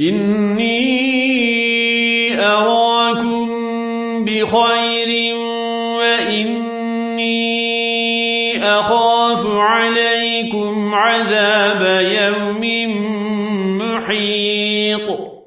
إني أراكم بخير وإني أخاف عليكم عذاب يوم محيط.